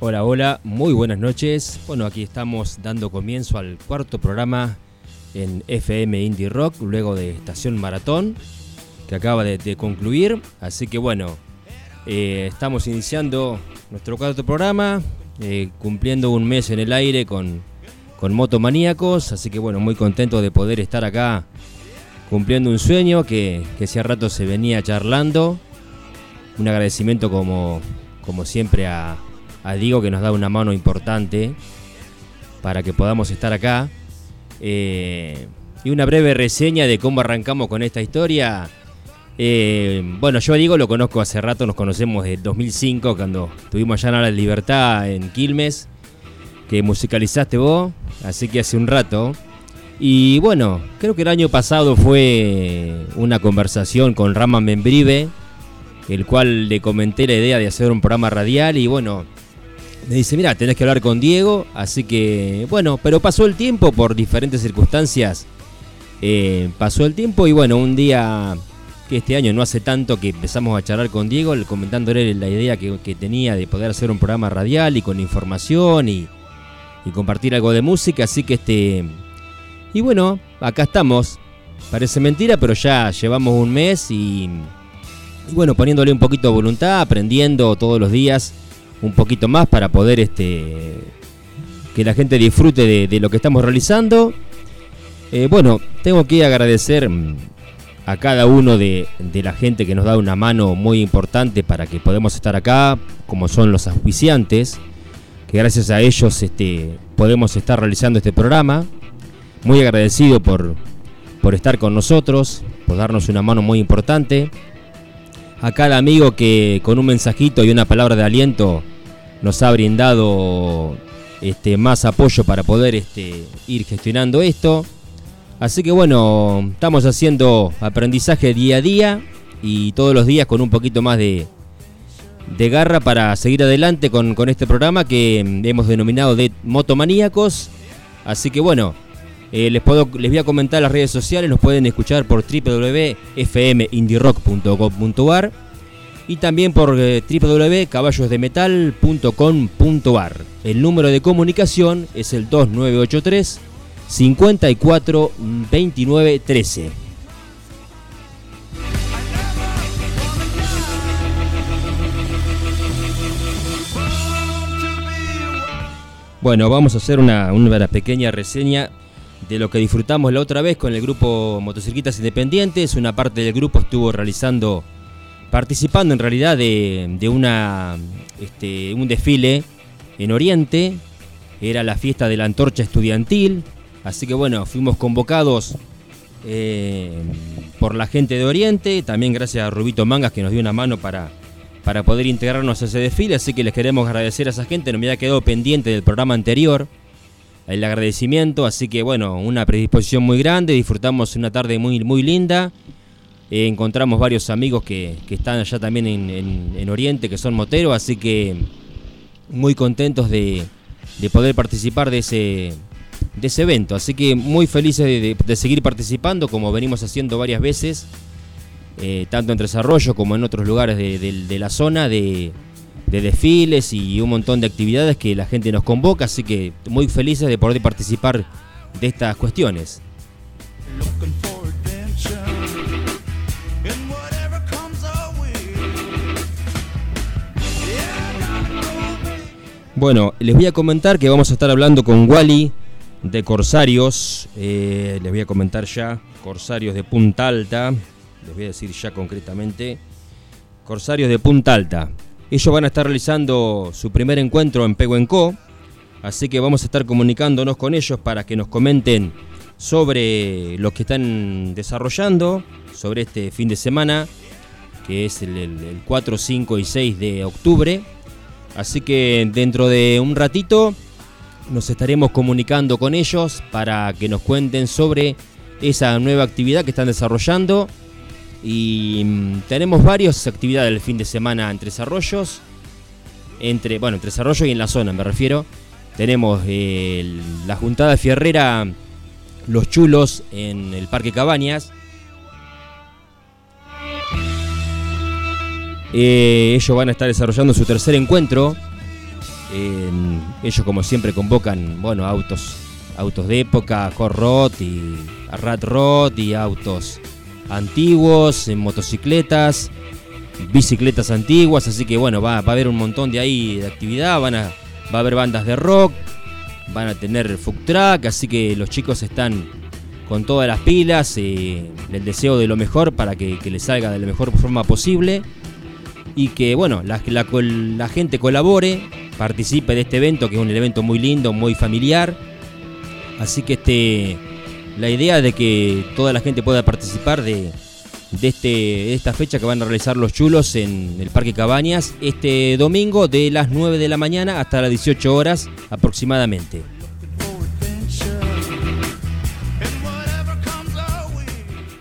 Hola, hola, muy buenas noches. Bueno, aquí estamos dando comienzo al cuarto programa en FM Indie Rock, luego de Estación Maratón, que acaba de, concluir. Así que bueno, eh, estamos iniciando nuestro cuarto programa, eh, cumpliendo un mes en el aire con, con Motomaníacos. Así que bueno, muy contento de poder estar acá cumpliendo un sueño que, que hace rato se venía charlando. Un agradecimiento como como siempre, a, Diego que nos da una mano importante para que podamos estar acá. Eh, y una breve reseña de cómo arrancamos con esta historia. Eh, bueno, yo a Diego lo conozco hace rato, nos conocemos desde 2005, cuando tuvimos allá en la Libertad en Quilmes, que musicalizaste vos, así que hace un rato. Y bueno, creo que el año pasado fue una conversación con Rama Membrive el cual le comenté la idea de hacer un programa radial y bueno, me dice, mira, tenés que hablar con Diego, así que bueno, pero pasó el tiempo por diferentes circunstancias. Eh, pasó el tiempo y bueno, un día que este año no hace tanto que empezamos a charlar con Diego, comentándole la idea que, tenía de poder hacer un programa radial y con información y, y compartir algo de música, así que este... Y bueno, acá estamos. Parece mentira, pero ya llevamos un mes y y bueno, poniéndole un poquito de voluntad, aprendiendo todos los días un poquito más para poder este, que la gente disfrute de, lo que estamos realizando. Eh, bueno, tengo que agradecer mm, a cada uno de, la gente que nos da una mano muy importante para que podamos estar acá, como son los auspiciantes, que gracias a ellos este, podemos estar realizando este programa. Muy agradecido por, por estar con nosotros, por darnos una mano muy importante a cada amigo que con un mensajito y una palabra de aliento nos ha brindado este, más apoyo para poder este, ir gestionando esto. Así que bueno, estamos haciendo aprendizaje día a día y todos los días con un poquito más de, de garra para seguir adelante con, con este programa que hemos denominado de Motomaníacos. Así que bueno, eh, les, puedo, les voy a comentar las redes sociales, nos pueden escuchar por www.fmindirock.com.ar y también por eh, www.caballosdemetal.com.ar. El número de comunicación es el 2983 54 29 13. Bueno, vamos a hacer una, una pequeña reseña de lo que disfrutamos la otra vez con el grupo Motocirquitas Independientes. Una parte del grupo estuvo realizando, participando en realidad de, una, este, un desfile en Oriente. Era la fiesta de la antorcha estudiantil. Así que bueno, fuimos convocados eh, por la gente de Oriente. También gracias a Rubito Mangas que nos dio una mano para, para poder integrarnos a ese desfile. Así que les queremos agradecer a esa gente. No me había quedado pendiente del programa anterior el agradecimiento. Así que bueno, una predisposición muy grande, disfrutamos una tarde muy, muy linda. Eh, encontramos varios amigos que, están allá también en, Oriente, que son moteros, así que muy contentos de, poder participar de ese, de ese evento. Así que muy felices de, seguir participando, como venimos haciendo varias veces, eh, tanto en Desarrollo como en otros lugares de la zona, de, de desfiles y un montón de actividades que la gente nos convoca, así que muy felices de poder participar de estas cuestiones. Bueno, les voy a comentar que vamos a estar hablando con Wally de Corsarios. Eh, les voy a comentar ya. Corsarios de Punta Alta. Les voy a decir ya concretamente. Corsarios de Punta Alta. Ellos van a estar realizando su primer encuentro en Peguenco. Así que vamos a estar comunicándonos con ellos para que nos comenten sobre lo que están desarrollando, sobre este fin de semana, que es el, el 4, 5 y 6 de octubre. Así que dentro de un ratito nos estaremos comunicando con ellos para que nos cuenten sobre esa nueva actividad que están desarrollando. Y mm, tenemos varias actividades el fin de semana entre desarrollos. Entre, bueno, entre desarrollo y en la zona me refiero. Tenemos la juntada fierrera Los Chulos en el Parque Cabañas. Eh, ellos van a estar desarrollando su tercer encuentro. ellos como siempre convocan, bueno, autos, autos de época, Hot y Rat Rod y autos antiguos, en motocicletas, bicicletas antiguas, así que bueno, va, a haber un montón de ahí de actividad, van a, va a haber bandas de rock, van a tener food track, así que los chicos están con todas las pilas, eh, el deseo de lo mejor para que, que les salga de la mejor forma posible y que bueno, la, la, gente colabore, participe de este evento, que es un evento muy lindo, muy familiar. Así que este, la idea de que toda la gente pueda participar de, de, este, esta fecha que van a realizar los chulos en el Parque Cabañas este domingo de las 9 de la mañana hasta las 18 horas aproximadamente.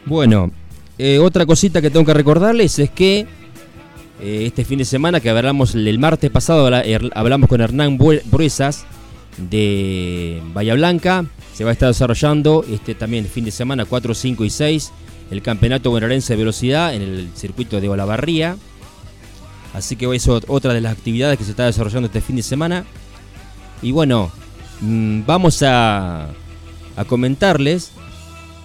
Bueno, eh, otra cosita que tengo que recordarles es que eh, este fin de semana que hablamos el martes pasado, hablamos con Hernán Bruesas de Bahía Blanca. Se va a estar desarrollando este también fin de semana 4, 5 y 6 el campeonato bonaerense de velocidad en el circuito de Olavarría. Así que es otra de las actividades que se está desarrollando este fin de semana. Y bueno, mm, vamos a, comentarles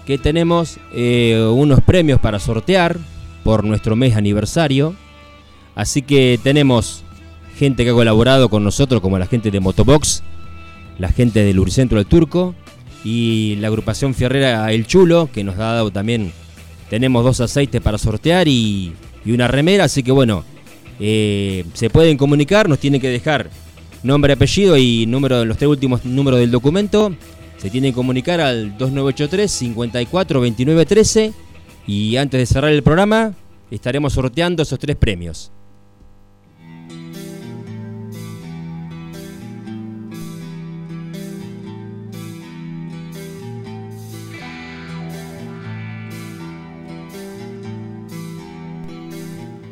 que tenemos eh, unos premios para sortear por nuestro mes aniversario. Así que tenemos gente que ha colaborado con nosotros, como la gente de Motobox, la gente del Uricentro del Turco y la agrupación fierrera El Chulo, que nos ha dado también. Tenemos dos aceites para sortear y, una remera, así que bueno, eh, se pueden comunicar, nos tienen que dejar nombre, apellido y número los tres últimos números del documento. Se tienen que comunicar al 2983 54 29 13 y antes de cerrar el programa estaremos sorteando esos tres premios.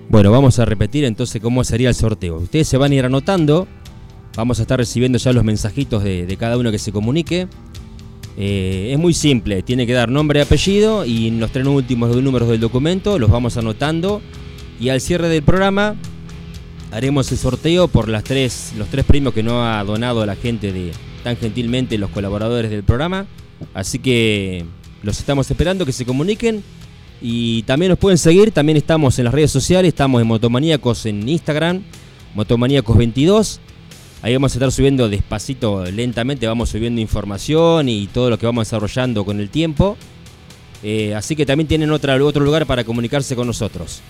Bueno, vamos a repetir entonces cómo sería el sorteo. Ustedes se van a ir anotando. Vamos a estar recibiendo ya los mensajitos de, cada uno que se comunique. Eh, es muy simple, tiene que dar nombre y apellido y los tres últimos números del documento los vamos anotando. Y al cierre del programa haremos el sorteo por las tres, los tres premios que no ha donado la gente de tan gentilmente los colaboradores del programa. Así que los estamos esperando que se comuniquen y también nos pueden seguir, también estamos en las redes sociales, estamos en Motomaníacos en Instagram, Motomaníacos22. Ahí vamos a estar subiendo despacito, lentamente, vamos subiendo información y todo lo que vamos desarrollando con el tiempo. Eh, así que también tienen otro lugar para comunicarse con nosotros.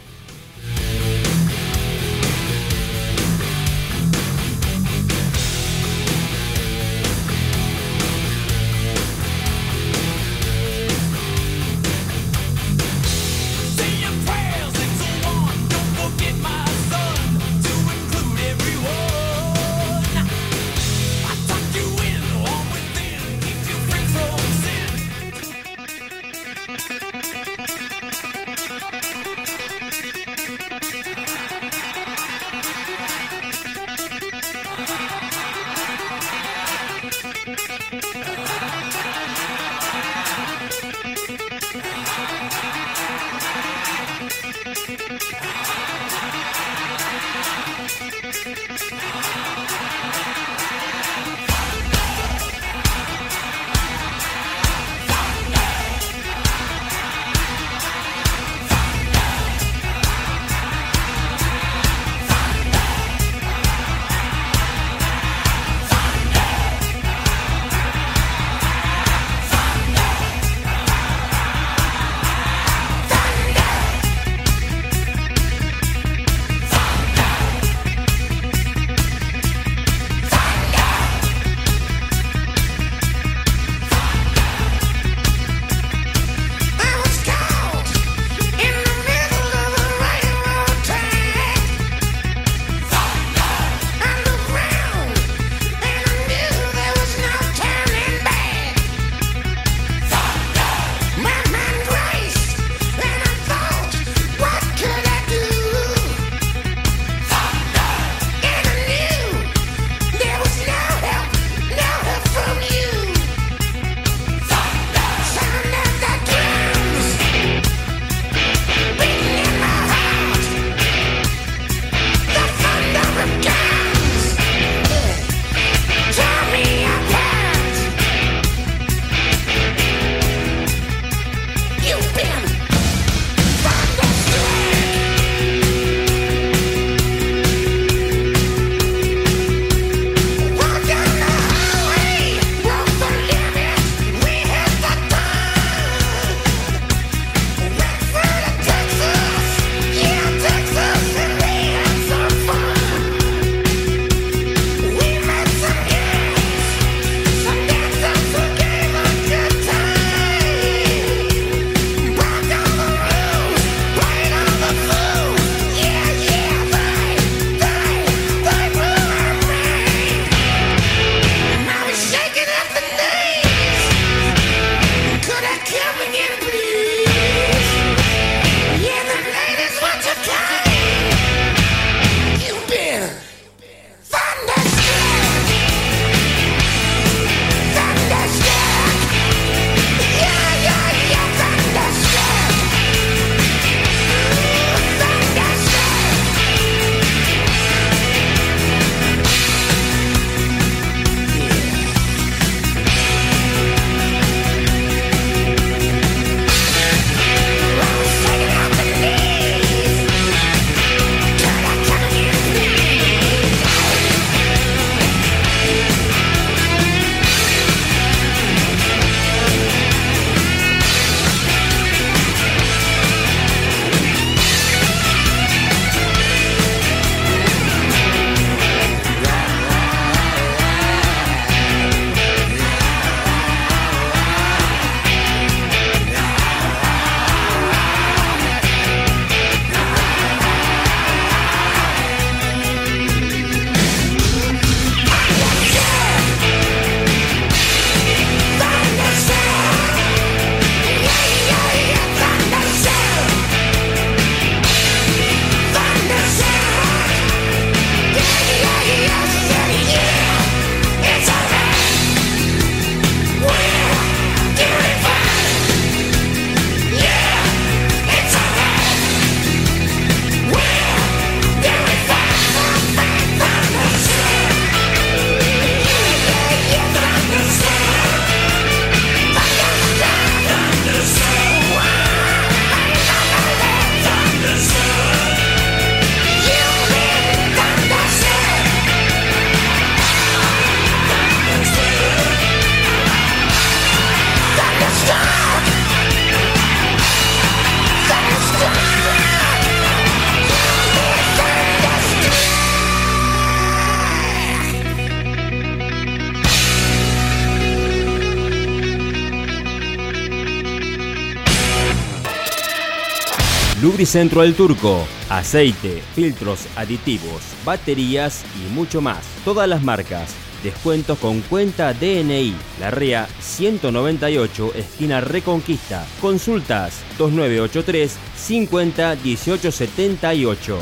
Lubricentro El Turco, aceite, filtros aditivos, baterías y mucho más. Todas las marcas. Descuentos con cuenta DNI. La REA 198, esquina Reconquista. Consultas 2983 50 1878.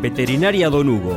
Veterinaria Don Hugo.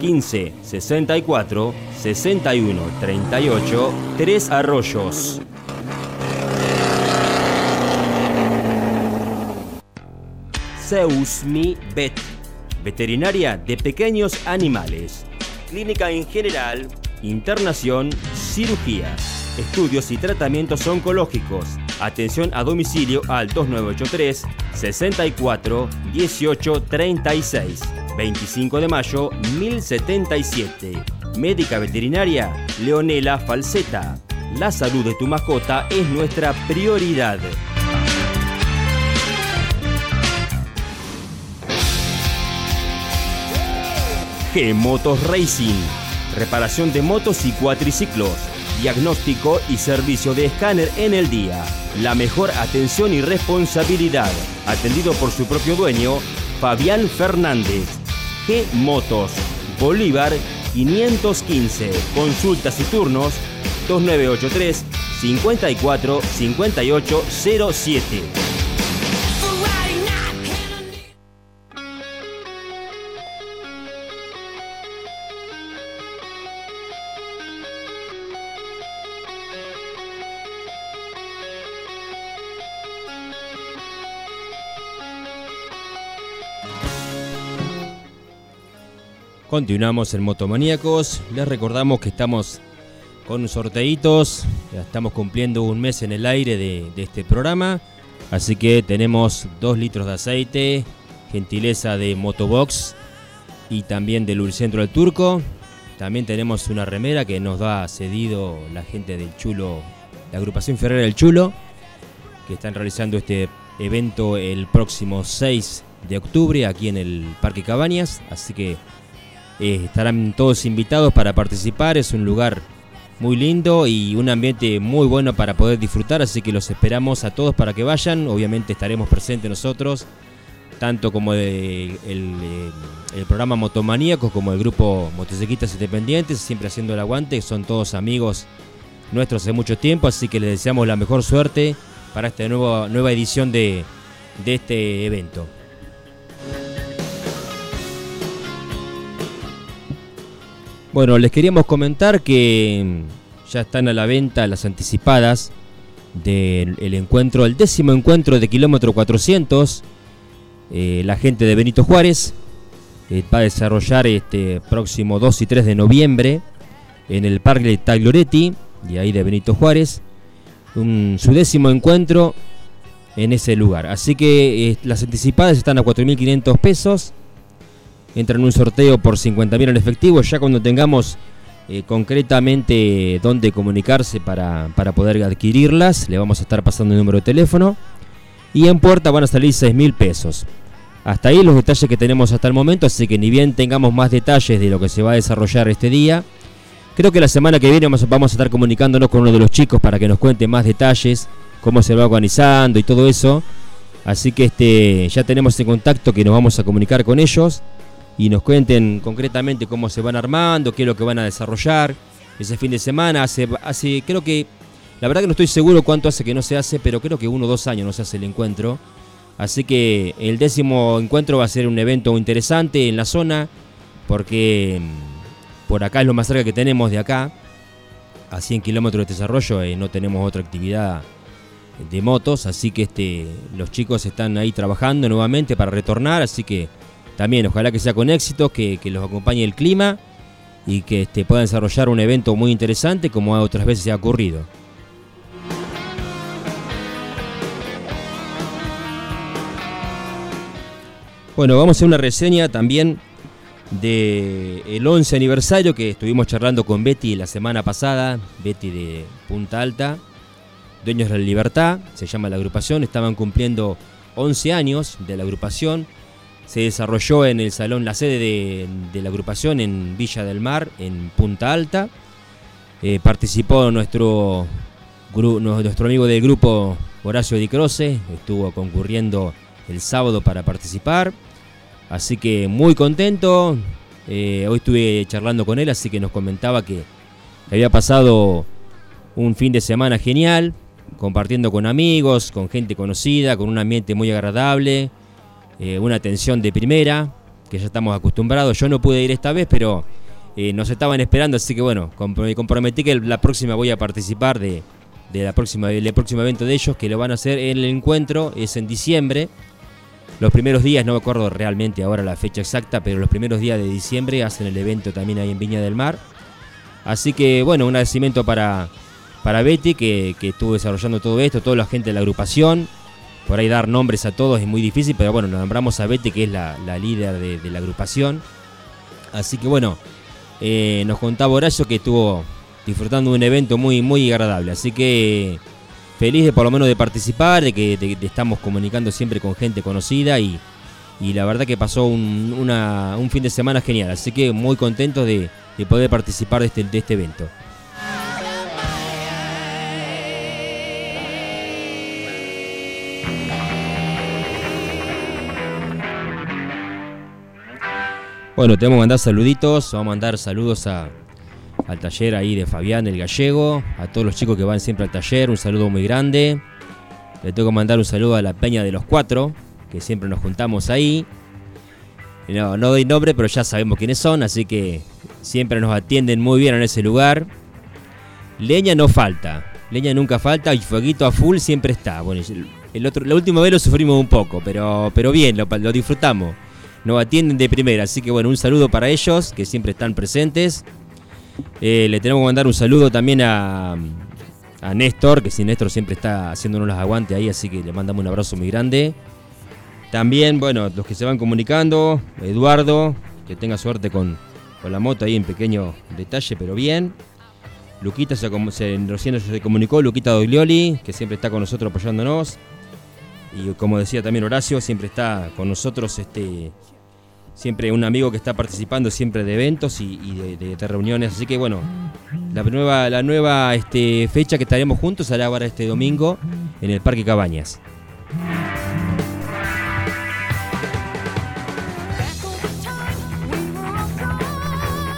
15 64 61 38 3 Arroyos. Zeus Mi Vet. Veterinaria de pequeños animales. Clínica en general. Internación. Cirugías. Estudios y tratamientos oncológicos. Atención a domicilio al 2983 64 18 36. 25 de mayo 1077. Médica veterinaria Leonela Falseta. La salud de tu mascota es nuestra prioridad. G Motos Racing. Reparación de motos y cuatriciclos. Diagnóstico y servicio de escáner en el día. La mejor atención y responsabilidad. Atendido por su propio dueño, Fabián Fernández. G Motos. Bolívar 515. Consultas y turnos 2983 54 58 Continuamos en Motomaníacos. Les recordamos que estamos con sorteitos. Estamos cumpliendo un mes en el aire de, este programa. Así que tenemos 2 litros de aceite, gentileza de Motobox y también del Lubricentro del Turco. También tenemos una remera que nos da cedido la gente del Chulo, la agrupación Ferrera del Chulo, que están realizando este evento el próximo 6 de octubre aquí en el Parque Cabañas. Así que eh, estarán todos invitados para participar. Es un lugar muy lindo y un ambiente muy bueno para poder disfrutar. Así que los esperamos a todos para que vayan. Obviamente estaremos presentes nosotros, tanto como el, eh, el programa Motomaníacos como el grupo Motociclistas Independientes, siempre haciendo el aguante. Son todos amigos nuestros hace mucho tiempo. Así que les deseamos la mejor suerte para esta nueva, nueva edición de, de este evento. Bueno, les queríamos comentar que mm, ya están a la venta las anticipadas del el encuentro, el décimo encuentro de kilómetro 400. Eh, la gente de Benito Juárez eh, va a desarrollar este próximo 2 y 3 de noviembre en el Parque Tagliaretti, de ahí de Benito Juárez, un- su décimo encuentro en ese lugar. Así que eh, las anticipadas están a 4.500 pesos entran en un sorteo por 50.000 en efectivo. Ya cuando tengamos eh, concretamente dónde comunicarse para, para poder adquirirlas, le vamos a estar pasando el número de teléfono. Y en puerta van a salir 6.000 pesos. Hasta ahí los detalles que tenemos hasta el momento, así que ni bien tengamos más detalles de lo que se va a desarrollar este día, creo que la semana que viene vamos a estar comunicándonos con uno de los chicos para que nos cuente más detalles, cómo se va organizando y todo eso. Así que este, ya tenemos en contacto que nos vamos a comunicar con ellos y nos cuenten concretamente cómo se van armando, qué es lo que van a desarrollar ese fin de semana. Hace, hace creo que, la verdad que no estoy seguro cuánto hace que no se hace, pero creo que uno o dos años no se hace el encuentro. Así que el décimo encuentro va a ser un evento interesante en la zona, porque mm, por acá es lo más cerca que tenemos de acá, a 100 kilómetros de desarrollo, eh, no tenemos otra actividad de motos, así que este, los chicos están ahí trabajando nuevamente para retornar, así que también ojalá que sea con éxito, que, los acompañe el clima y que este, puedan desarrollar un evento muy interesante como otras veces se ha ocurrido. Bueno, vamos a hacer una reseña también del el 11 aniversario que estuvimos charlando con Betty la semana pasada, Betty de Punta Alta, Dueños de la Libertad, se llama la agrupación, estaban cumpliendo 11 años de la agrupación, se desarrolló en el salón, la sede de, la agrupación en Villa del Mar, en Punta Alta, eh, participó nuestro, nuestro amigo del grupo Horacio Di Croce, estuvo concurriendo el sábado para participar. Así que muy contento. Eh, hoy estuve charlando con él, así que nos comentaba que había pasado un fin de semana genial, compartiendo con amigos, con gente conocida, con un ambiente muy agradable, eh, una atención de primera, que ya estamos acostumbrados. Yo no pude ir esta vez, pero eh, nos estaban esperando, así que bueno, me comprometí que la próxima voy a participar de, la próxima, del próximo evento de ellos, que lo van a hacer en el encuentro, es en diciembre. Los primeros días, no me acuerdo realmente ahora la fecha exacta, pero los primeros días de diciembre hacen el evento también ahí en Viña del Mar. Así que bueno, un agradecimiento para, para Betty que, estuvo desarrollando todo esto, toda la gente de la agrupación. Por ahí dar nombres a todos es muy difícil, pero bueno, nos nombramos a Betty que es la, líder de, la agrupación. Así que bueno, eh, nos contaba Horacio que estuvo disfrutando de un evento muy, muy agradable. Así que feliz de por lo menos de participar, de que estamos comunicando siempre con gente conocida y, la verdad que pasó un, fin de semana genial, así que muy contento de, poder participar de este, de este evento. Bueno, tenemos que mandar saluditos, vamos a mandar saludos a, al taller ahí de Fabián el Gallego, a todos los chicos que van siempre al taller, un saludo muy grande. Le tengo que mandar un saludo a la Peña de los Cuatro, que siempre nos juntamos ahí. No, doy nombre, pero ya sabemos quiénes son, así que siempre nos atienden muy bien en ese lugar. Leña no falta, leña nunca falta y fueguito a full siempre está. Bueno, el otro, la última vez lo sufrimos un poco, pero, pero bien, lo disfrutamos. Nos atienden de primera, así que bueno, un saludo para ellos que siempre están presentes. Eh, le tenemos que mandar un saludo también a, Néstor, que si Néstor siempre está haciéndonos las aguantes ahí, así que le mandamos un abrazo muy grande. También, bueno, los que se van comunicando, Eduardo, que tenga suerte con, la moto ahí en pequeño detalle, pero bien. Luquita se, se, recién se comunicó, Luquita Doglioli, que siempre está con nosotros apoyándonos. Y como decía también Horacio, siempre está con nosotros este, siempre un amigo que está participando siempre de eventos y, de, reuniones. Así que bueno, la nueva, la nueva este, fecha que estaremos juntos será ahora este domingo en el Parque Cabañas.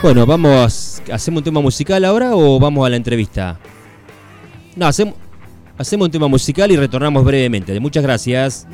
Bueno, vamos, ¿hacemos un tema musical ahora o vamos a la entrevista? No, hacemos, hacemos un tema musical y retornamos brevemente. Muchas gracias.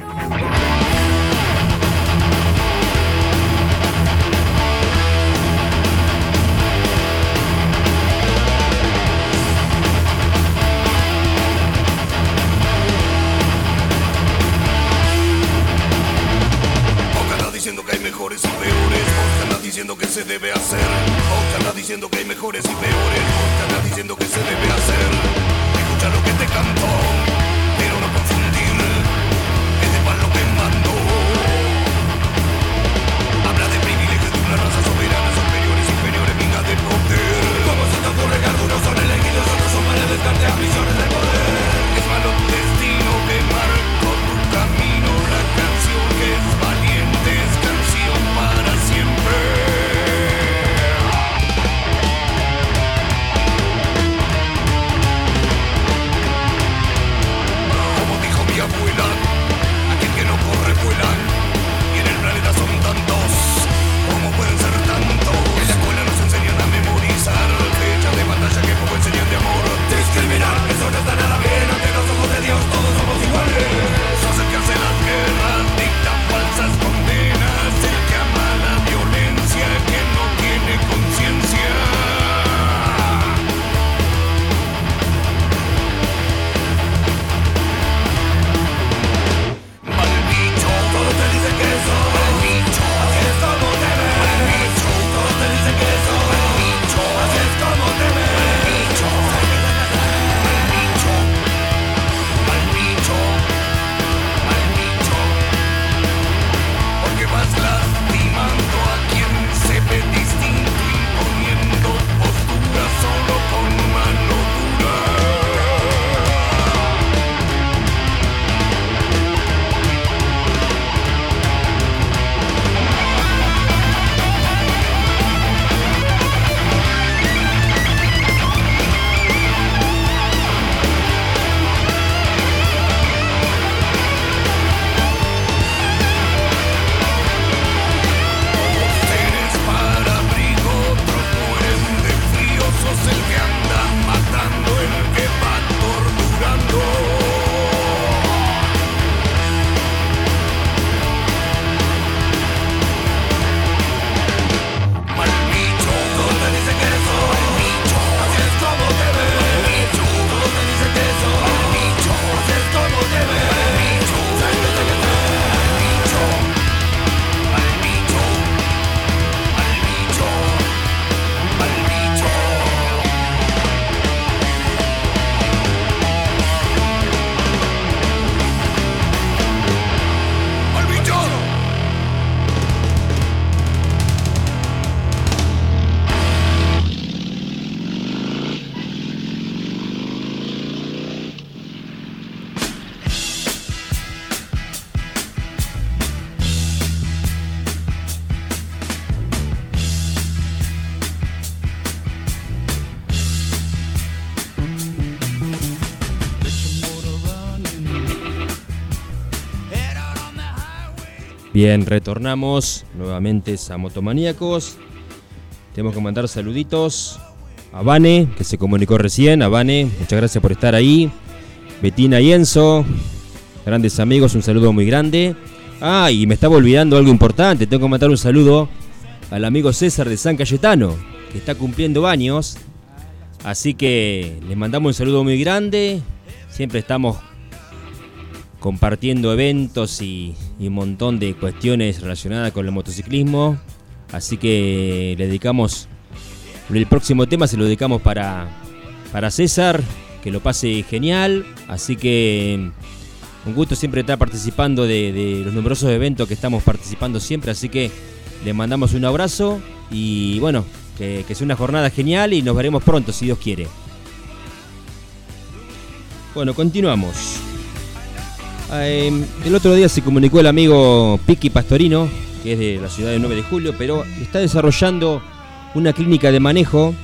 Bien, retornamos nuevamente a Motomaníacos. Tenemos que mandar saluditos a Vane, que se comunicó recién. A Vane, muchas gracias por estar ahí. Betina y Enzo, grandes amigos, un saludo muy grande. Ah, y me estaba olvidando algo importante. Tengo que mandar un saludo al amigo César de San Cayetano, que está cumpliendo años. Así que les mandamos un saludo muy grande. Siempre estamos compartiendo eventos y, un montón de cuestiones relacionadas con el motociclismo. Así que le dedicamos, el próximo tema se lo dedicamos para, para César, que lo pase genial. Así que un gusto siempre estar participando de, los numerosos eventos que estamos participando siempre. Así que le mandamos un abrazo y bueno, que, que sea una jornada genial y nos veremos pronto si Dios quiere. Bueno, continuamos. Em, el otro día se comunicó el amigo Piqui Pastorino, que es de la ciudad del 9 de julio, pero está desarrollando una clínica de manejo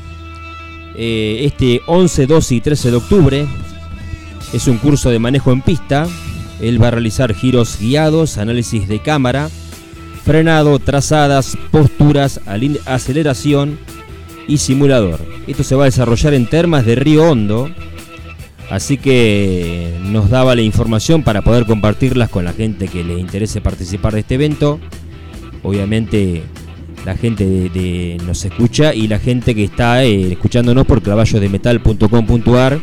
eh, este 11, 12 y 13 de octubre. Es un curso de manejo en pista. Él va a realizar giros guiados, análisis de cámara, frenado, trazadas, posturas, aceleración y simulador. Esto se va a desarrollar en termas de Río Hondo, Así que nos daba la información para poder compartirlas con la gente que le interese participar de este evento. Obviamente la gente nos escucha y la gente que está eh, escuchándonos por clavallodemetal.com.ar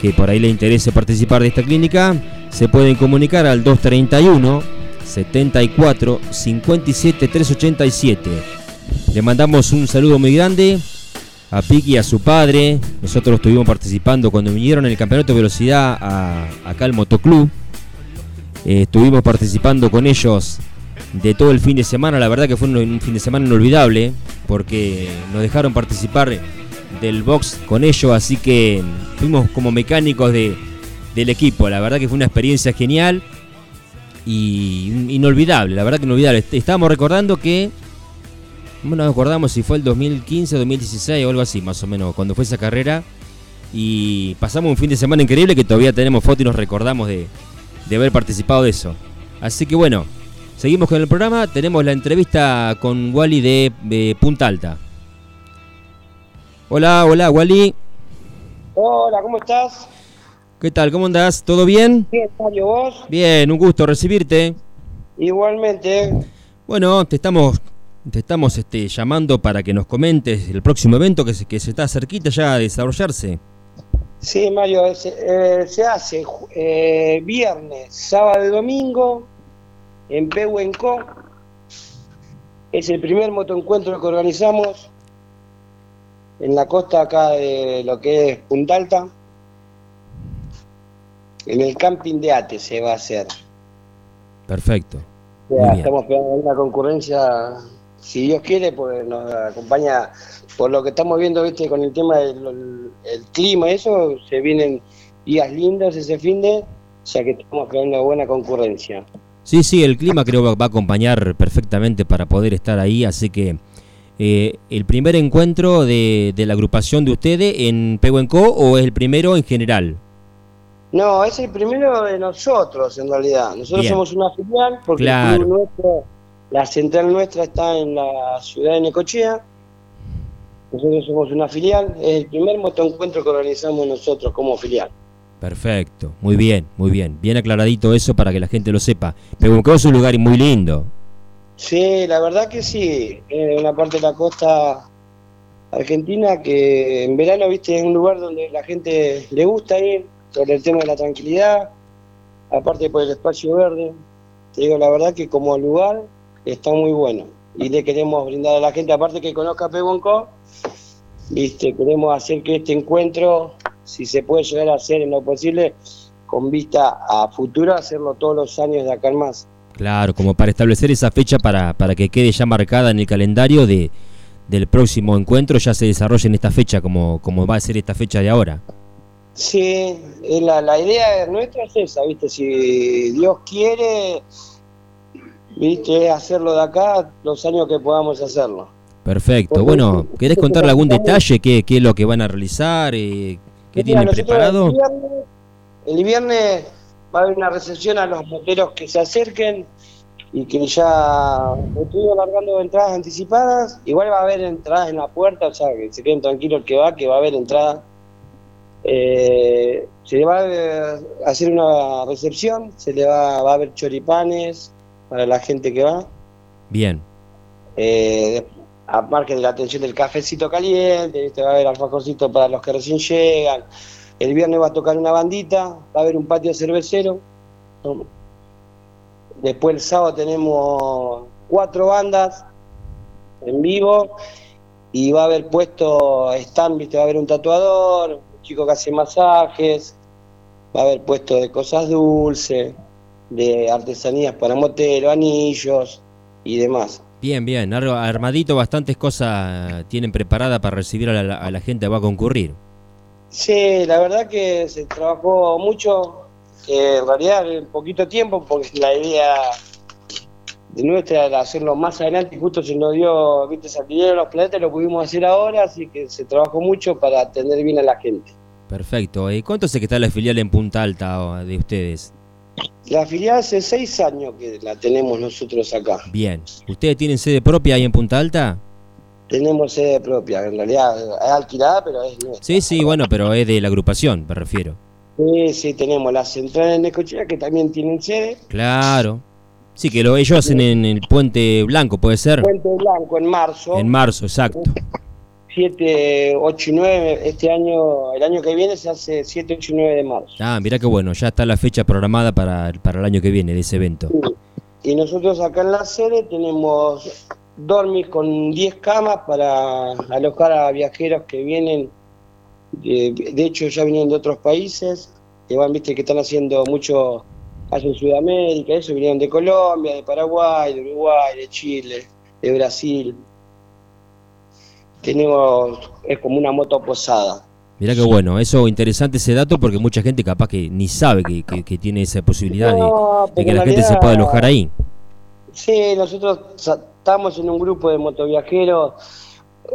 que por ahí le interese participar de esta clínica, se pueden comunicar al 231 74 57 387. Le mandamos un saludo muy grande a Piki y a su padre. Nosotros estuvimos participando cuando vinieron en el campeonato de velocidad a, acá al Motoclub. Eh, estuvimos participando con ellos de todo el fin de semana. La verdad que fue un, fin de semana inolvidable porque nos dejaron participar del box con ellos, así que fuimos como mecánicos de, del equipo. La verdad que fue una experiencia genial y inolvidable, la verdad que inolvidable. Estábamos recordando que no nos acordamos si fue el 2015 o 2016 o algo así, más o menos, cuando fue esa carrera. Y pasamos un fin de semana increíble que todavía tenemos fotos y nos recordamos de, haber participado de eso. Así que bueno, seguimos con el programa. Tenemos la entrevista con Wally de, Punta Alta. Hola, hola, Wally. Hola, ¿cómo estás? ¿Qué tal? ¿Cómo andás? ¿Todo bien? Bien, Mario, ¿vos? Bien, un gusto recibirte. Igualmente. Bueno, te estamos te estamos este, llamando para que nos comentes el próximo evento que se, que se está cerquita ya a desarrollarse. Sí, Mario, se, eh, hace eh, viernes, sábado y domingo en Pehuenco. Es el primer motoencuentro que organizamos en la costa acá de lo que es Punta Alta. En el camping de Ate se va a hacer. Perfecto. estamos esperando una concurrencia si Dios quiere, pues nos acompaña por lo que estamos viendo, viste, con el tema del el clima, eso, se vienen días lindos ese fin de, ya que estamos creando una buena concurrencia. Sí, sí, el clima creo que va a acompañar perfectamente para poder estar ahí, así que eh, el primer encuentro de, la agrupación de ustedes en Pehuenco o es el primero en general? No, es el primero de nosotros en realidad. Nosotros somos una filial porque el nuestro la central nuestra está en la ciudad de Necochea. Nosotros somos una filial. Es el primer motoencuentro que organizamos nosotros como filial. Perfecto, muy bien, muy bien. Bien aclaradito eso para que la gente lo sepa. Pero es un lugar muy lindo. Sí, la verdad que sí. Es una parte de la costa argentina que en verano, viste, es un lugar donde la gente le gusta ir por el tema de la tranquilidad, aparte por el espacio verde. Te digo la verdad que como lugar está muy bueno. Y le queremos brindar a la gente, aparte que conozca Pebonco, viste, queremos hacer que este encuentro, si se puede llegar a hacer en lo posible, con vista a futuro, hacerlo todos los años de acá en más. Claro, como para establecer esa fecha para, para que quede ya marcada en el calendario de, del próximo encuentro, ya se desarrolle en esta fecha, como, como va a ser esta fecha de ahora. Sí, la, la idea nuestra es esa, ¿viste? Si Dios quiere, viste, hacerlo de acá los años que podamos hacerlo. Perfecto. bueno, ¿querés contarle algún detalle? ¿Qué, ¿Qué, es lo que van a realizar? Eh, ¿Qué tienen preparado? El viernes, va a haber una recepción a los moteros que se acerquen y que ya estoy alargando entradas anticipadas. Igual va a haber entradas en la puerta, o sea, que se queden tranquilos el que va, que va a haber entradas. Eh, se le va a hacer una recepción, se le va, va a haber choripanes para la gente que va. Bien. Eh, aparte de la atención del cafecito caliente, va a haber alfajorcito para los que recién llegan. El viernes va a tocar una bandita, va a haber un patio cervecero. Después el sábado tenemos cuatro bandas en vivo y va a haber puesto stand, ¿viste? va a haber un tatuador, un chico que hace masajes, va a haber puesto de cosas dulces, de artesanías para motero, anillos y demás. Bien, bien, armadito, bastantes cosas tienen preparada para recibir a la, a la gente que va a concurrir. Sí, la verdad que se trabajó mucho, en realidad en poquito tiempo, porque la idea de nuestra era hacerlo más adelante justo se nos dio, viste, de los planetas, lo pudimos hacer ahora, así que se trabajó mucho para atender bien a la gente. Perfecto. ¿Y cuánto sé que está la filial en Punta Alta de ustedes? La filial hace seis años que la tenemos nosotros acá. Bien. ¿Ustedes tienen sede propia ahí en Punta Alta? Tenemos sede propia, en realidad es alquilada, pero es nuestra. Sí, sí, bueno, pero es de la agrupación, me refiero. Sí, sí, tenemos la central en Necochea que también tienen sede. Claro. Sí, que lo ellos hacen en el Puente Blanco, ¿puede ser? Puente Blanco, en marzo. En marzo, exacto. 7, 8 y 9, este año, el año que viene se hace 7, 8 y 9 de marzo. Ah, mira qué bueno, ya está la fecha programada para, para el año que viene de ese evento. Y nosotros acá en la sede tenemos dormir con 10 camas para alojar a viajeros que vienen, de, hecho ya vienen de otros países, que van, viste, que están haciendo mucho, hacen Sudamérica, eso, vinieron de Colombia, de Paraguay, de Uruguay, de Chile, de Brasil. Tenemos, es como una moto posada. Mirá qué bueno, eso interesante ese dato porque mucha gente capaz que ni sabe que, tiene esa posibilidad de, que la gente se pueda alojar ahí. Sí, nosotros estamos en un grupo de motoviajeros,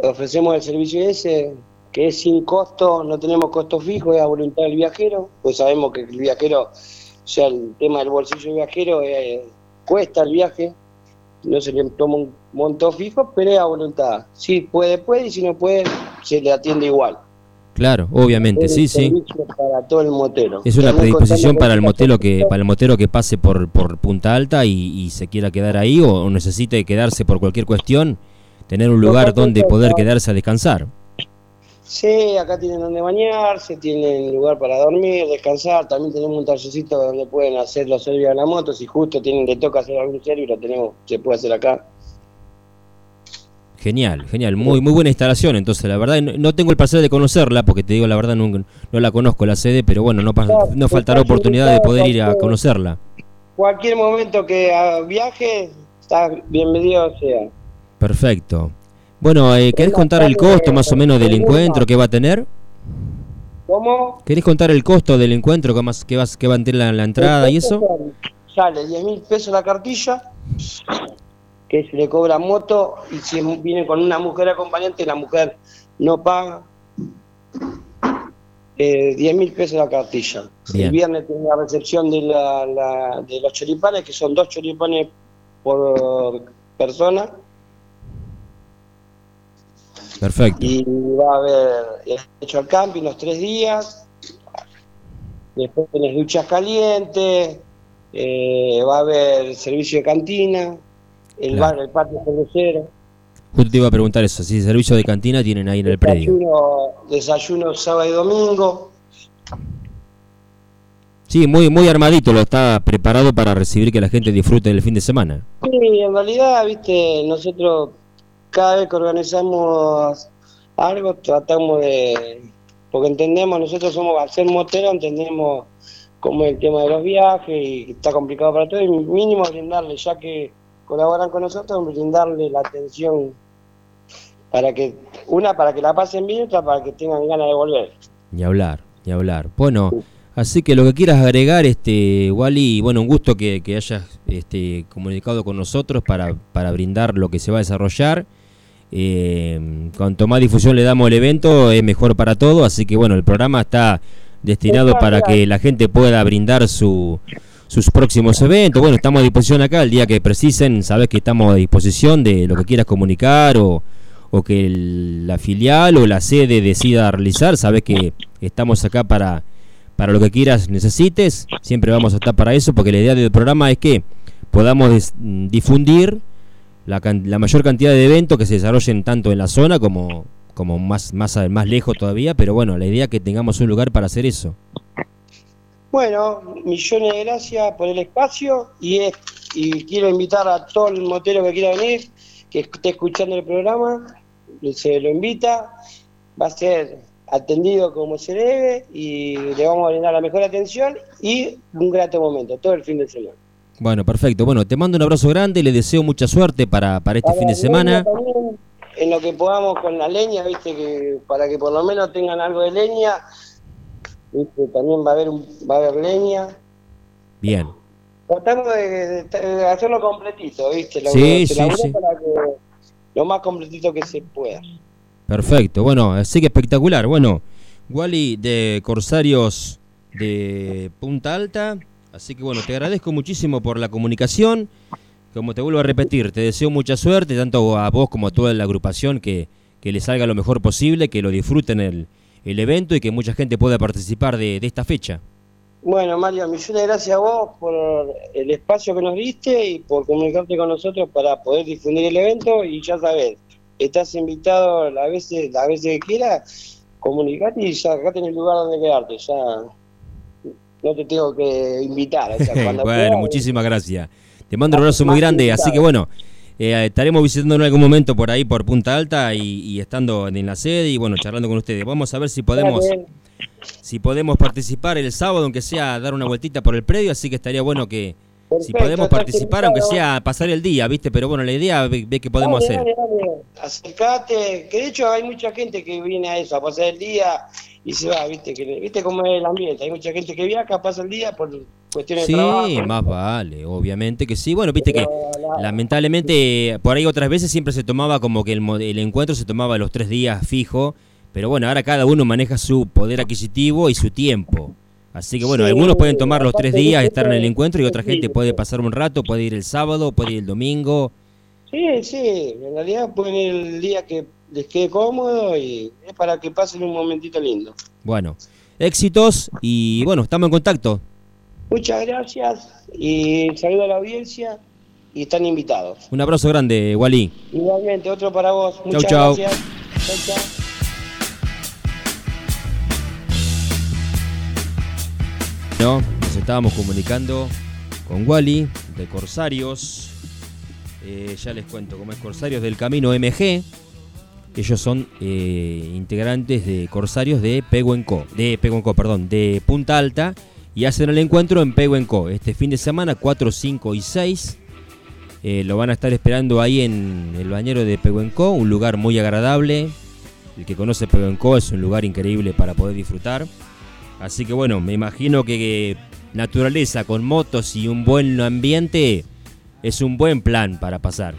ofrecemos el servicio ese, que es sin costo, no tenemos costo fijo, es a voluntad del viajero, pues sabemos que el viajero, o sea, el tema del bolsillo del viajero eh, cuesta el viaje, no se le toma un monto fijo, pero es a voluntad. Si puede, puede, y si no puede, se le atiende igual. Claro, obviamente, sí, sí. Para todo el motero. Es una predisposición para el motero que para el motero que pase por, por Punta Alta y, se quiera quedar ahí o, necesite quedarse por cualquier cuestión, tener un lugar donde poder quedarse a descansar. Sí, acá tienen donde bañarse, tienen lugar para dormir, descansar, también tenemos un tallercito donde pueden hacer los servicios de la moto, si justo tienen que toca hacer algún servicio, lo tenemos, se puede hacer acá. Genial, genial, muy muy buena instalación. Entonces, la verdad, no, tengo el placer de conocerla, porque te digo la verdad, no, no la conozco la sede, pero bueno, no, no faltará oportunidad de poder ir a conocerla. Cualquier momento que viaje, está bienvenido sea. Perfecto. Bueno, eh, ¿querés contar el costo más o menos del encuentro que va a tener? ¿Cómo? ¿Querés contar el costo del encuentro que, más, que, vas, que va a tener la, entrada y eso? Sale 10 mil pesos la cartilla que se le cobra moto y si viene con una mujer acompañante, la mujer no paga. Eh, 10 mil pesos la cartilla. El viernes tiene la recepción de, la, de los choripanes, que son dos choripanes por persona. Perfecto. Y va a haber hecho al camping los tres días. Después tenés duchas calientes. Eh, va a haber servicio de cantina el bar, el patio cervecero. Justo te iba a preguntar eso, si servicio de cantina tienen ahí en el predio. Desayuno sábado y domingo. Sí, muy muy armadito, lo está preparado para recibir que la gente disfrute del fin de semana. Sí, en realidad, viste, nosotros cada vez que organizamos algo tratamos de, porque entendemos, nosotros somos, al ser entendemos cómo es el tema de los viajes y está complicado para todos, y mínimo brindarle, ya que colaboran con nosotros, brindarle la atención para que, una para que la pasen bien, otra para que tengan ganas de volver. Y hablar, y hablar. Bueno, así que lo que quieras agregar, este, Wally, bueno, un gusto que, hayas este, comunicado con nosotros para, para brindar lo que se va a desarrollar. Eh, cuanto más difusión le damos al evento, es mejor para todo, así que bueno, el programa está destinado para que la gente pueda brindar su sus próximos eventos. Bueno, estamos a disposición acá el día que precisen, sabes que estamos a disposición de lo que quieras comunicar o, o que la filial o la sede decida realizar, sabes que estamos acá para, para lo que quieras necesites, siempre vamos a estar para eso, porque la idea del programa es que podamos difundir la, la mayor cantidad de eventos que se desarrollen tanto en la zona como, como más, más, más lejos todavía, pero bueno, la idea es que tengamos un lugar para hacer eso. Bueno, millones de gracias por el espacio y, y quiero invitar a todo el motero que quiera venir, que esté escuchando el programa, se lo invita, va a ser atendido como se debe y le vamos a brindar la mejor atención y un grato momento, todo el fin de semana. Bueno, perfecto. Bueno, te mando un abrazo grande y le deseo mucha suerte para, para este fin de semana. en lo que podamos con la leña, viste, que para que por lo menos tengan algo de leña, también va a haber, va a haber leña. Bien. Tratamos de, hacerlo completito, viste, lo, sí, sí, sí. Para que, lo más completito que se pueda. Perfecto, bueno, así que espectacular. Bueno, Wally de Corsarios de Punta Alta. Así que bueno, te agradezco muchísimo por la comunicación. Como te vuelvo a repetir, te deseo mucha suerte, tanto a vos como a toda la agrupación, que, que le salga lo mejor posible, que lo disfruten el, el evento y que mucha gente pueda participar de, esta fecha. Bueno, Mario, millones de gracias a vos por el espacio que nos diste y por comunicarte con nosotros para poder difundir el evento. Y ya sabes, estás invitado las veces, las veces que quieras, comunicate y ya acá tenés lugar donde quedarte. Ya no te tengo que invitar. bueno, muchísimas gracias. Te mando un abrazo muy grande, así que bueno, eh, estaremos visitando en algún momento por ahí, por Punta Alta y, estando en la sede y bueno, charlando con ustedes. Vamos a ver si podemos si podemos participar el sábado, aunque sea dar una vueltita por el predio, así que estaría bueno que si podemos participar, aunque sea pasar el día, ¿viste? Pero bueno, la idea ve, ve que podemos hacer. Acercate, que de hecho hay mucha gente que viene a eso, a pasar el día y se va, viste, que, viste cómo es el ambiente, hay mucha gente que viaja, pasa el día por cuestiones de trabajo. Sí, más vale, obviamente que sí. Bueno, viste que lamentablemente por ahí otras veces siempre se tomaba como que el, el encuentro se tomaba los tres días fijo, pero bueno, ahora cada uno maneja su poder adquisitivo y su tiempo. Así que bueno, algunos pueden tomar los tres días, estar en el encuentro y otra gente puede pasar un rato, puede ir el sábado, puede ir el domingo. Sí, sí, en realidad pueden ir el día que les quede cómodo y es para que pasen un momentito lindo. Bueno, éxitos y bueno, estamos en contacto. Muchas gracias y saludo a la audiencia y están invitados. Un abrazo grande, Wally. Igualmente, otro para vos. Muchas gracias. No, nos estábamos comunicando con Wally de Corsarios. Eh, ya les cuento cómo es Corsarios del Camino MG. Ellos son eh, integrantes de Corsarios de Peguenco, de Peguenco, perdón, de Punta Alta y hacen el encuentro en Peguenco este fin de semana 4, 5 y 6. Eh, lo van a estar esperando ahí en el bañero de Peguenco, un lugar muy agradable. El que conoce Peguenco es un lugar increíble para poder disfrutar. Así que bueno, me imagino que naturaleza con motos y un buen ambiente es un buen plan para pasar.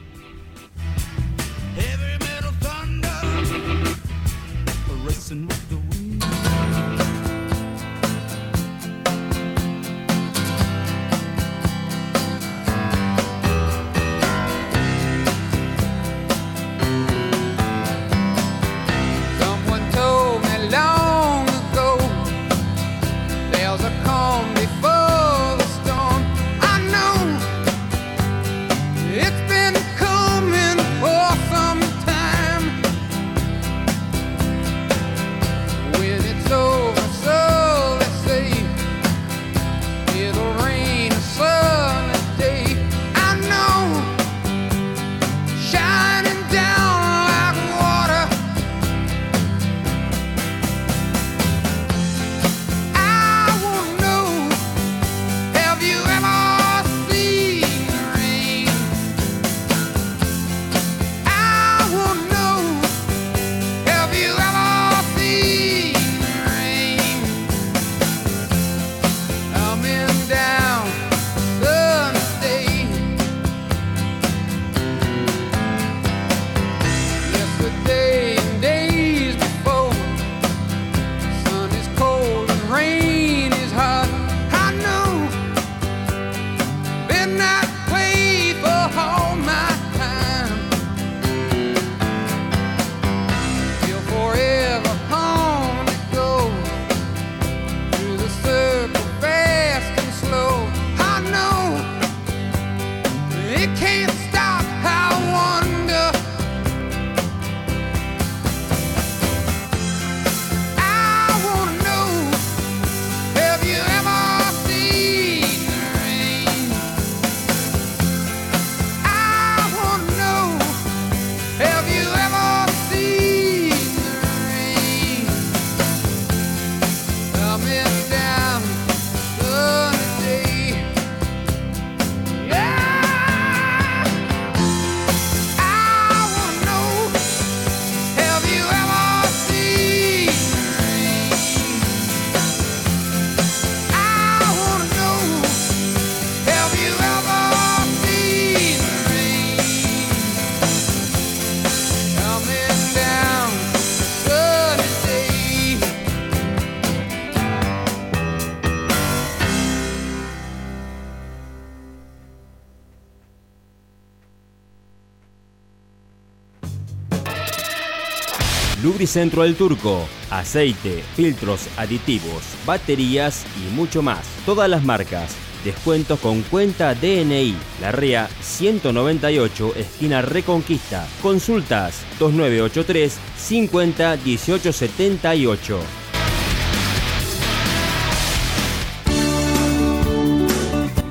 Lubricentro del Turco, aceite, filtros aditivos, baterías y mucho más. Todas las marcas. Descuentos con cuenta DNI. La REA 198, esquina Reconquista. Consultas 2983 50 1878.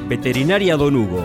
Veterinaria Don Hugo.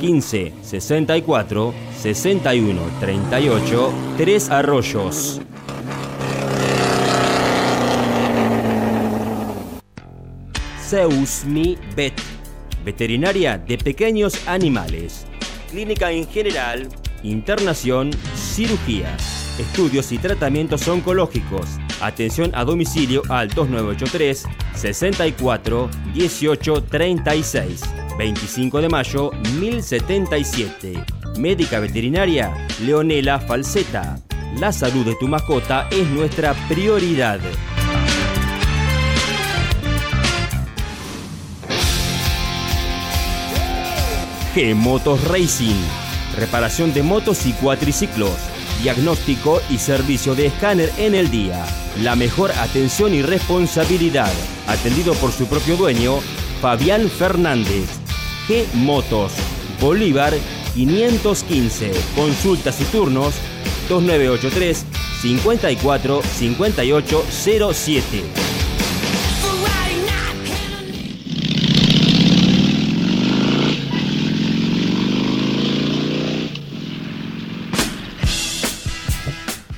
15 64 61 38 3 Arroyos. Zeus Mi Vet. Veterinaria de pequeños animales. Clínica en general. Internación. Cirugías. Estudios y tratamientos oncológicos. Atención a domicilio al 2983 64 18 36. 25 de mayo 1077. Médica veterinaria Leonela Falseta. La salud de tu mascota es nuestra prioridad. G Motos Racing. Reparación de motos y cuatriciclos. Diagnóstico y servicio de escáner en el día. La mejor atención y responsabilidad. Atendido por su propio dueño, Fabián Fernández. Motos. Bolívar 515. Consultas y turnos 2983 54 58 07.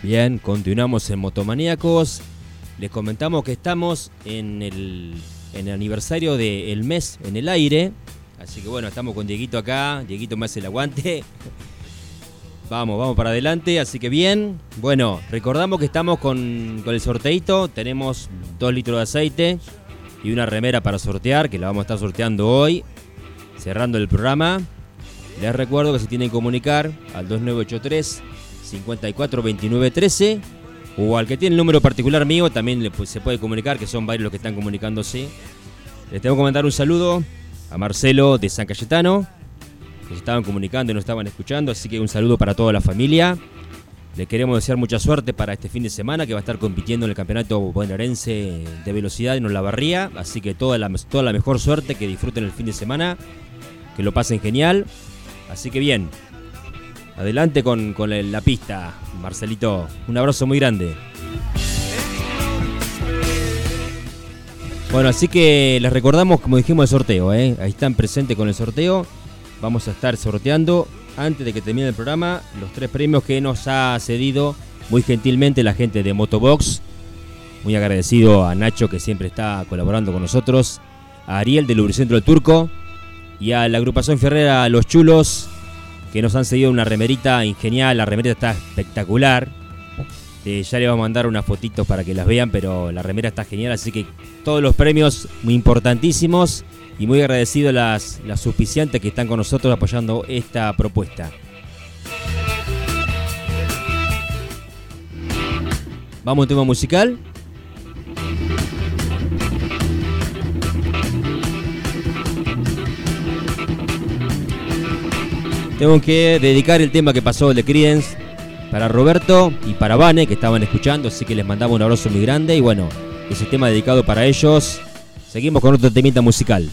Bien, continuamos en Motomaníacos. Les comentamos que estamos en el, en el aniversario del mes en el aire. Así que bueno, estamos con Dieguito acá. Dieguito me hace el aguante. Vamos, vamos para adelante. Así que bien. Bueno, recordamos que estamos con, con el sorteito. Tenemos dos litros de aceite y una remera para sortear, que la vamos a estar sorteando hoy. Cerrando el programa. Les recuerdo que se tienen que comunicar al 2983 54 29 13 o al que tiene el número particular mío también se puede comunicar, que son varios los que están comunicándose. Les tengo que mandar un saludo a Marcelo de San Cayetano, que se estaban comunicando y nos estaban escuchando, así que un saludo para toda la familia. Les queremos desear mucha suerte para este fin de semana que va a estar compitiendo en el campeonato bonaerense de velocidad en Olavarría, así que toda la, toda la mejor suerte, que disfruten el fin de semana, que lo pasen genial. Así que bien, adelante con, con la pista, Marcelito. Un abrazo muy grande. Bueno, así que les recordamos, como dijimos, el sorteo. ¿eh? Ahí están presentes con el sorteo. Vamos a estar sorteando, antes de que termine el programa, los tres premios que nos ha cedido muy gentilmente la gente de Motobox. Muy agradecido a Nacho, que siempre está colaborando con nosotros. A Ariel del Lubricentro del Turco. Y a la agrupación Ferrera Los Chulos, que nos han cedido una remerita genial. La remerita está espectacular. Eh, ya le vamos a mandar unas fotitos para que las vean, pero la remera está genial, así que todos los premios muy importantísimos y muy agradecido a las, las suficientes que están con nosotros apoyando esta propuesta. Vamos a un tema musical. tengo que dedicar el tema que pasó de Creedence para Roberto y para Vane que estaban escuchando, así que les mandamos un abrazo muy grande y bueno, ese tema dedicado para ellos. Seguimos con otro temita musical.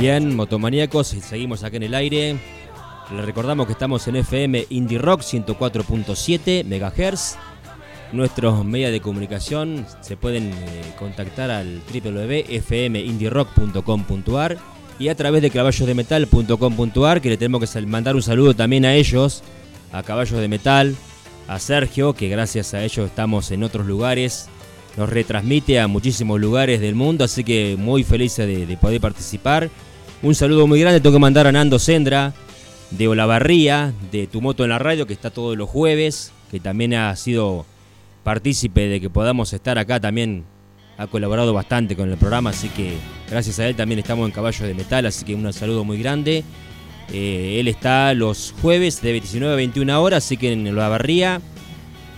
Bien, motomaníacos, seguimos acá en el aire. Les recordamos que estamos en FM Indie Rock 104.7 MHz. Nuestros medios de comunicación se pueden eh, contactar al www.fmindierock.com.ar y a través de caballosdemetal.com.ar que le tenemos que mandar un saludo también a ellos, a Caballos de Metal, a Sergio, que gracias a ellos estamos en otros lugares, nos retransmite a muchísimos lugares del mundo, así que muy felices de poder participar un saludo muy grande tengo que mandar a Nando Sendra de Olavarría, de Tu Moto en la Radio, que está todos los jueves, que también ha sido partícipe de que podamos estar acá también. Ha colaborado bastante con el programa, así que gracias a él también estamos en Caballos de Metal, así que un saludo muy grande. Eh, él está los jueves de 19 a 21 horas, así que en la barría.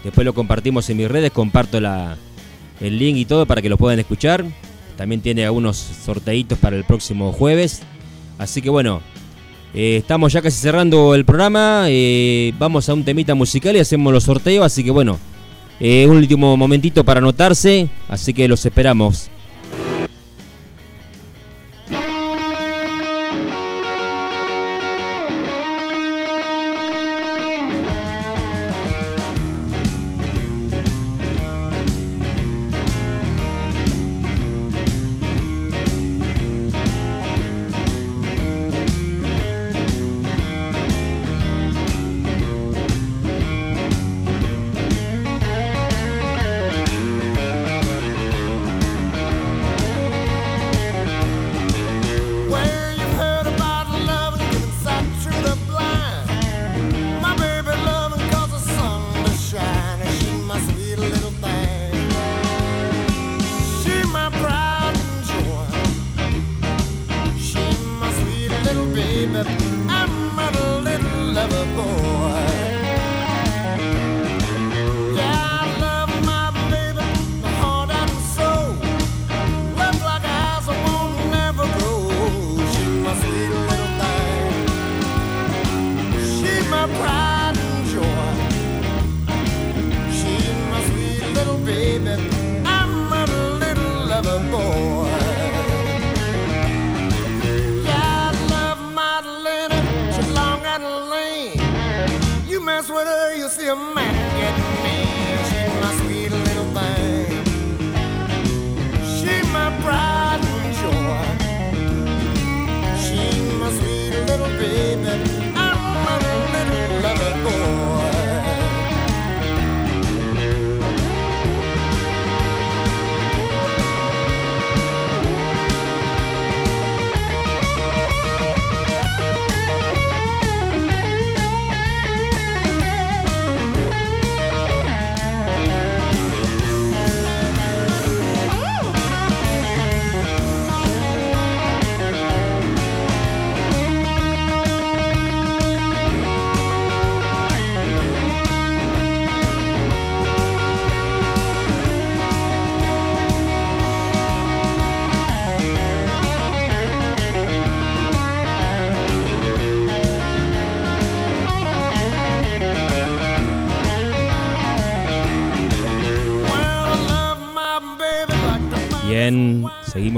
Después lo compartimos en mis redes, comparto la, el link y todo para que lo puedan escuchar. También tiene algunos sorteitos para el próximo jueves. Así que bueno, eh, estamos ya casi cerrando el programa. Eh, vamos a un temita musical y hacemos los sorteos. Así que bueno, un último momentito para anotarse. Así que los esperamos.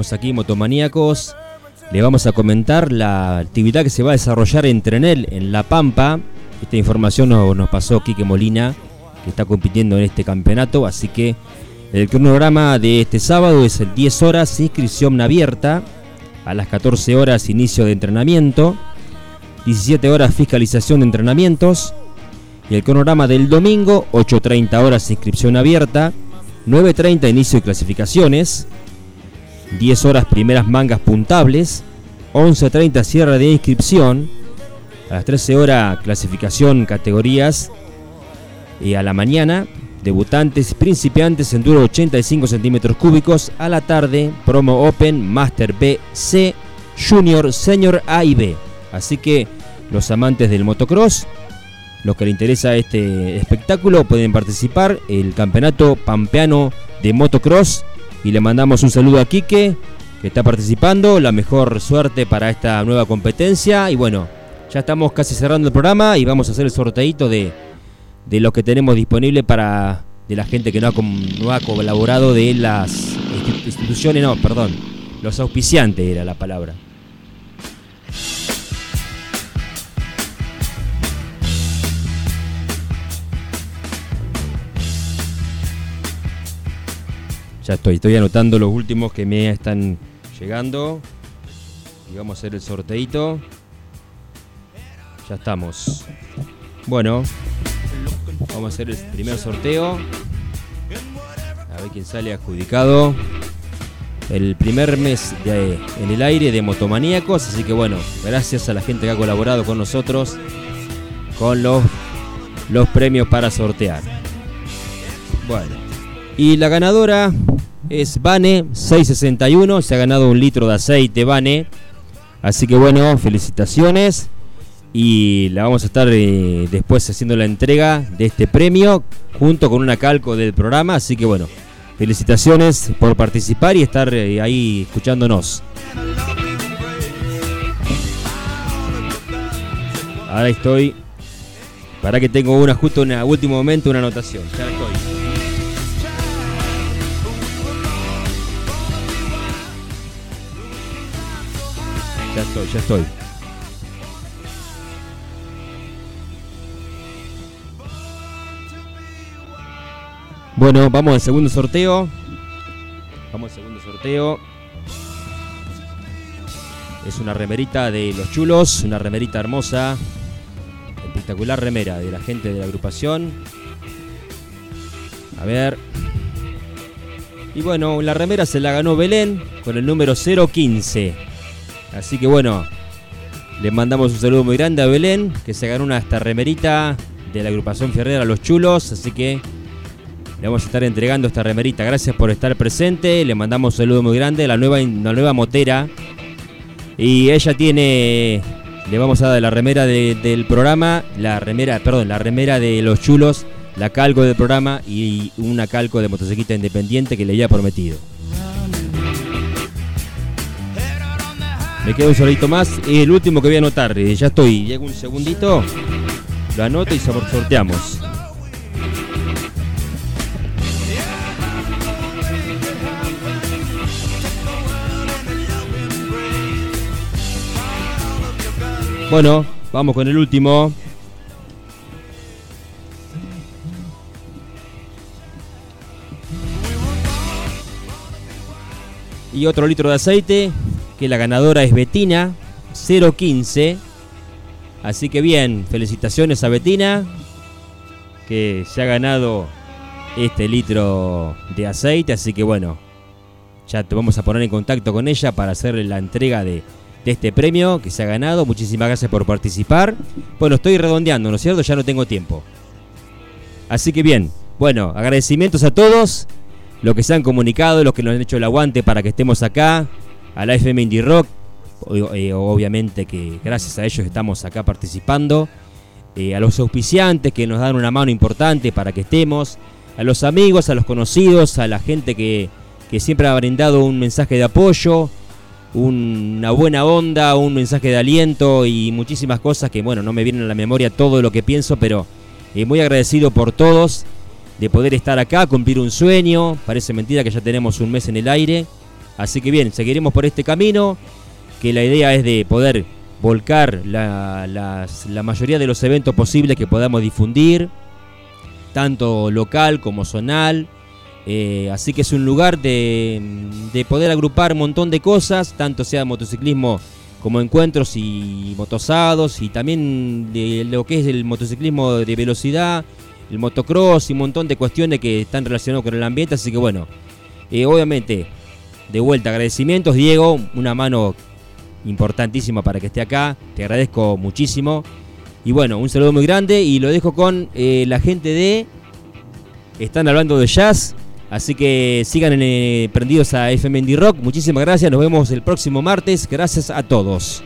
Seguimos aquí, Motomaníacos. Le vamos a comentar la actividad que se va a desarrollar en Trenel, en La Pampa. Esta información nos, pasó Quique Molina, que está compitiendo en este campeonato. Así que el cronograma de este sábado es el 10 horas, inscripción abierta. A las 14 horas, inicio de entrenamiento. 17 horas, fiscalización de entrenamientos. Y el cronograma del domingo, 8.30 horas, inscripción abierta. 9.30 inicio de clasificaciones, 10 horas primeras mangas puntables, 11.30 cierre de inscripción, a las 13 horas clasificación categorías y a la mañana debutantes principiantes en duro 85 centímetros cúbicos, a la tarde promo open Master B, C, Junior, Senior A y B. Así que los amantes del motocross, los que les interesa este espectáculo pueden participar el campeonato pampeano de motocross y le mandamos un saludo a Quique, que está participando. La mejor suerte para esta nueva competencia. Y bueno, ya estamos casi cerrando el programa y vamos a hacer el sorteito de, de lo que tenemos disponible para de la gente que no ha, no ha colaborado de las instituciones, no, perdón, los auspiciantes era la palabra. Ya estoy, estoy anotando los últimos que me están llegando. Y vamos a hacer el sorteito. Ya estamos. Bueno, vamos a hacer el primer sorteo. A ver quién sale adjudicado. El primer mes en el aire de Motomaníacos. Así que bueno, gracias a la gente que ha colaborado con nosotros con los, los premios para sortear. Bueno, y la ganadora es Bane 661. Se ha ganado un litro de aceite Bane. Así que bueno, felicitaciones. y la vamos a estar eh, después haciendo la entrega de este premio junto con una calco del programa, así que bueno, felicitaciones por participar y estar eh, ahí escuchándonos. Ahora estoy. Para que tengo una justo en último momento una anotación. Ya estoy. Ya estoy. Bueno, vamos al segundo sorteo. Vamos al segundo sorteo. Es una remerita de los chulos, una remerita hermosa. Espectacular remera de la gente de la agrupación. A ver. Y bueno, la remera se la ganó Belén con el número 015. Así que bueno, le mandamos un saludo muy grande a Belén, que se ganó una esta remerita de la agrupación Ferrera Los Chulos. Así que le vamos a estar entregando esta remerita. Gracias por estar presente. Le mandamos un saludo muy grande a la nueva, motera. Y ella tiene. Le vamos a dar la remera del programa. La remera, perdón, la remera de los chulos. La calco del programa y una calco de motocicleta independiente que le había prometido. Me quedo un solito más. Y el último que voy a anotar. Eh, ya estoy. Llega un segundito. Lo anoto y sorteamos. Bueno, vamos con el último. Y otro litro de aceite, que la ganadora es Betina, 015. Así que bien, felicitaciones a Betina, que se ha ganado este litro de aceite. Así que bueno, ya te vamos a poner en contacto con ella para hacerle la entrega de de este premio que se ha ganado. Muchísimas gracias por participar. Bueno, estoy redondeando, ¿no es cierto? Ya no tengo tiempo. Así que bien, bueno, agradecimientos a todos los que se han comunicado, los que nos han hecho el aguante para que estemos acá, a la FM Indie Rock. Eh, obviamente que gracias a ellos estamos acá participando. Eh, a los auspiciantes que nos dan una mano importante para que estemos. A los amigos, a los conocidos, a la gente que, que siempre ha brindado un mensaje de apoyo una buena onda, un mensaje de aliento y muchísimas cosas que, bueno, no me vienen a la memoria todo lo que pienso, pero eh, muy agradecido por todos de poder estar acá, cumplir un sueño. Parece mentira que ya tenemos un mes en el aire. Así que bien, seguiremos por este camino, que la idea es de poder volcar la, mayoría de los eventos posibles que podamos difundir, tanto local como zonal eh, así que es un lugar de, poder agrupar un montón de cosas, tanto sea motociclismo como encuentros y motosados, y también de lo que es el motociclismo de velocidad, el motocross y un montón de cuestiones que están relacionadas con el ambiente. Así que bueno, eh, obviamente, de vuelta, agradecimientos, Diego, una mano importantísima para que esté acá, te agradezco muchísimo. Y bueno, un saludo muy grande y lo dejo con eh, la gente de... Están hablando de jazz, Así que sigan eh, prendidos a FM Indie Rock. Muchísimas gracias. Nos vemos el próximo martes. Gracias a todos.